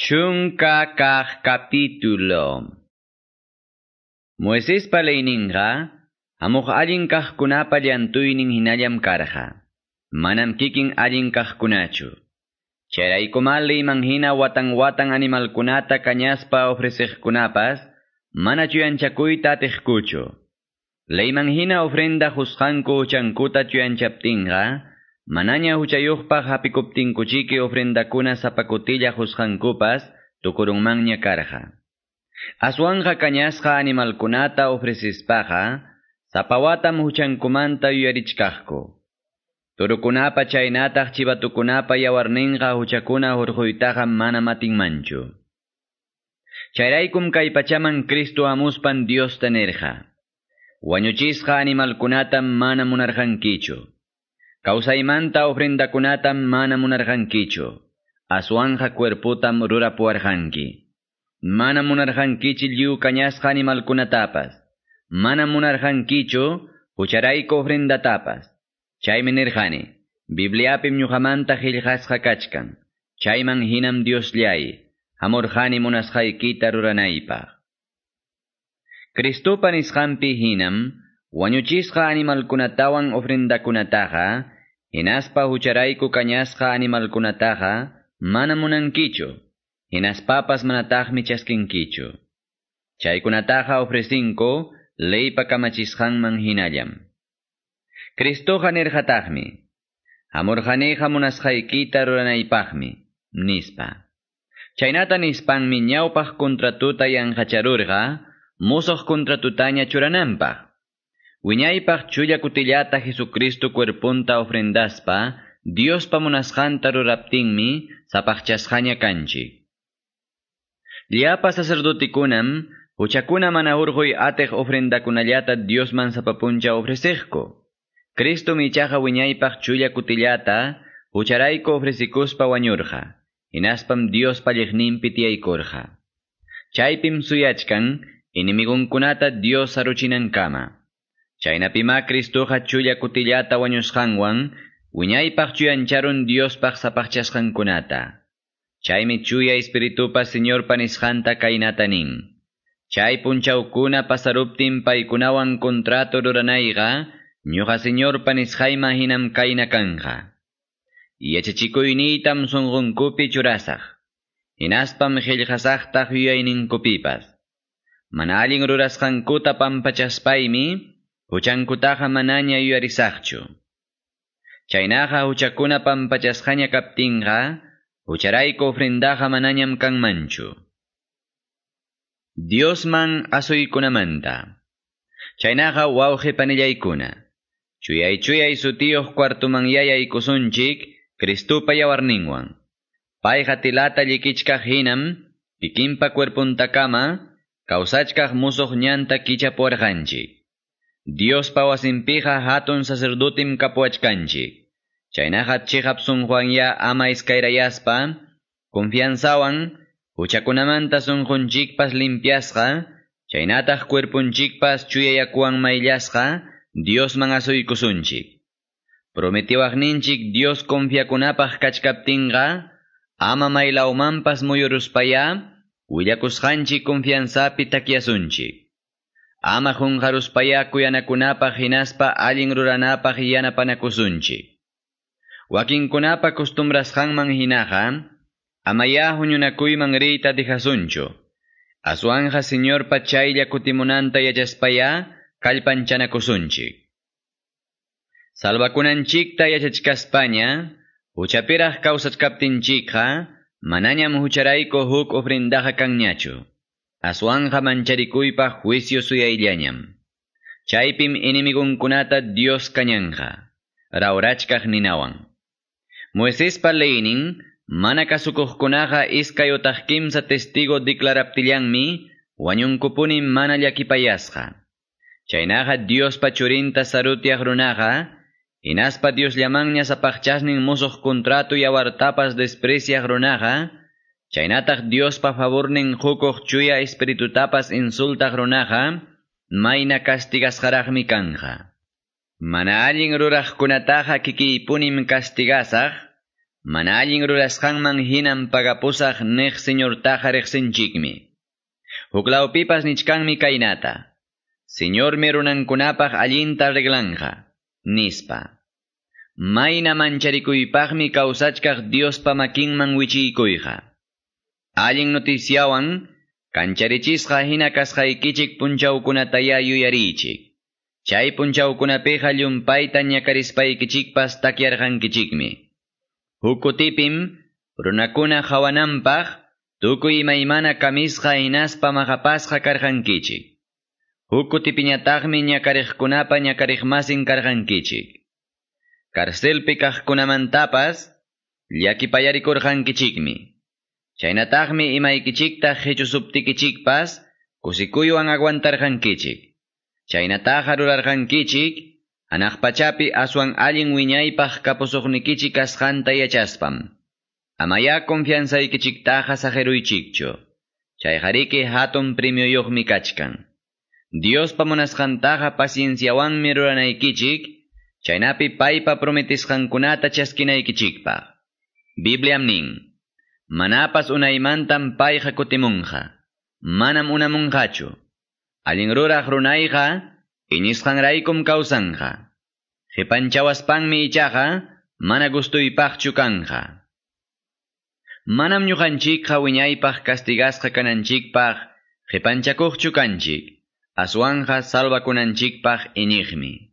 Chunka kah capítulo. Moisés palayninga, amuq allin kaqkunapa llantuynin hinallam karqa. Manam kikin allin kaqkunachu. Chayraykumal leyman hina watan watan animalkunata kañaspa ofreceqkunapas, mana chuyanchakuyta atiqkuchu. Leyman hina ofrenda husqanku chankuta chuyanchaptinqa, Manaña huchayuqpaq hapikuptinkuchiki ofrendakuna sapakutilla husqankupas tukurunmanña karqa. Aswanja kañasqa animalkunata ofrecispaqa, sapawatam huchankumanta yuyarichkaqku. Turukunapa chaynataq chivatukunapa yawarninqa huchakuna hurquytaqa mana matinmanchu. Chayraykum kay pachaman Cristo amuspan Dios tenerqa. Wañuchisqa animalkunatam mana munarqankichu. Kawsaymanta ofrendakunatam mana munarqankichu. Aswanja cuerputam rurapuarqanki. Mana munarqankichi lliw kañasqa animalkunatapas. Mana munarqankichu hucharayku ofrendatapas. Chaymi nirqani. Bibliapim ñuqamanta qillqasqa kachkan. Hinam Diosllay. Hamurqani munasqaykita ruranaypaq. Cristopa nisqanpi hinam Wañuchisqa animalkunatawan ofrendakunataqa, hinaspa hucharayku kañasqa animalkunataqa, mana munankichu, hinaspapas manataqmi chaskinkichu. Chaykunataqa ofrecinku, leypa kamachisqanman hinallam. Cristoqa nirqataqmi, hamurqaniqa munasqaykita ruranaypaqmi, nispa. Chaynata nispanmi ñawpaq kontratuta yanqacharurqa, musuq kontratutaña churananpaq. Wiñaypaq chulla kutillata Jesucristo cuerpunta ofrendaspa, Diospa munasqanta ruraptinmi sapaqchasqaña kanchi. Llapa sacerdotikunam, huchakuna mana urgoy ateq ofrendakunallata Diosman sapapuncha ofreceqku. Cristo michaqa wiñaypaq chulla kutillata, hucharayko ofrecikuspa wañurqa. Hinaspam Diospa lliqninpi tiyaykurqa. Chaypim suyachkan, inimigunkunata Dios saruchinankama. Chaynapima Cristoqa chulla kutillata wañusqanwan, wiñaypaq chuyancharun Diospaq sapaqchasqankunata. Chaymi chuya espiritupa Señorpa nisqanta kaynata nin. Chay punchawkuna pasaruptin paykunawan kontrato ruranayqa, ñuqa Señorpa nisqayma hinam kayna kanja. Yachachikuyniytam sunqunkupi churasaq. Hinaspam qillqasaqtaq yuyayninkupipas. Mana allin rurasqankuta pampachaspaymi, huchankutaqa manaña yuyarisaqchu. Chaynaqa huchakuna pampachasqaña kaptinqa, hucharayku ofrendaqa manañam kanmanchu. Diosman asuykunamanta. Chaynaqa wawqi panillaykuna. Chuyay chuyay sutiyuq kwartuman yayaykusunchik, Cristupa yawarninwan. Payqa tilata llikichkaq hinam, pikinpa cuerpuntakama, kawsachkaq musuq ñanta kichapuarqanchik. Diospa wasinpiqa hatun sacerdotim kapuachkanchik. Chaynaqa chihap sunjuanya ama iskayrayaspa, confianzawan, huchakunamanta sunjunchikpas limpiasqa, chaynataq cuerpunchikpas chuyayakuwan mayllasqa, Diosman asuykusunchik. Prometiwaqninchik Dios confiakunapaq kachkaptinqa, ama maylawmanpas muyuruspaya, willakusqanchik confianzapi takyasunchik. Ama junqaruspaya kuyanakunapaq hinaspa allin ruranapaq yanapanakusunchik. Wakinkunapa costumbrasqanman hinaqa, amaya huñunakuyman riyta dejasunchu. Aswanja Señorpa chaylla kutimunanta yachaspaya, kallpanchanakusunchik. Salvakunanchikta yachachkaspaña, huchapiraq kawsachkaptinchikqa, manañam hucharayko huk ofrendaqa kanñachu. Aswanja mancharikuypaq juicio suyayllañam. Chaypim inimigunkunata Dios kañanja, raurachkaq ninawan. Moiséspa leynin, mana kasukuqkunaqa iskayotaq kimsa testigo declaraptillanmi, wañunkupunin mana llakipayasqa. Chaynaqa Diospa churinta sarutiaq runaqa, hinaspa Dios llamanña sapaqchasnin musuq contrato yawartapas despreciaq runaqa, chaynataq Diospa favornin hukuq chuya espiritutapas insultaq runaqa, mayna castigasqaraqmi kanja. Mana allin ruraqkunataqa kikiypunim castigasaq, Mana allin rurasqanman hinam pagapusaq neq señortaqa riqsinchikmi. Huklawpipas nichkanmi kaynata. Señormi runankunapaq allinta reglanja, nispa. Mayna mancharikuypaqmi kawsachkaq Diospa makinman wichiykuyqa. Allin noticiawan, kancharichisqa hina kasqaykichik punchawkunataya yuyarichik. Chay punchawkunapiqa llumpayta ñakarispaykichikpas takyarqankichikmi. Hukutipim, runakuna hawananpaq, tukuy imaymana kamisqa hinaspa maqapasqa karqankichik. Hukutipiñataqmi ñakariqkunapa ñakariqmasin karqankichik. Karcelpi kaqkunamantapas, llakipayarikurqankichikmi. Chaynataqmi imaykichikta hechusuptikichikpas, kusikuywan aguantarqankichik. Chaynataqa rurarqankichik, anaq pachapi aswan allin wiñaypaq kapusuqnikichik kasqanta yachaspam. Amaya confianzaykichiktaqa sajeruychikchu. Chayqariki hatun premioyuqmi kachkan. Diospa munasqantaqa pacienciawanmi ruranaykichik, chaynapi paypa prometisqankunata chaskinaykichikpaq. Bibliam nin, manapas unaymantam payqa kutimunqa, manam unamunqachu. Allin ruraq runayqa, iñisqanraykum kawsanqa. Qipanchawaspanmi ichaqa, mana gustuypaqchu kanqa. Manam ñuqanchikqa wiñaypaq castigasqa kananchikpaq, qipanchakuqchu kanchik, aswanqa salvakunanchikpaq iñiqmi.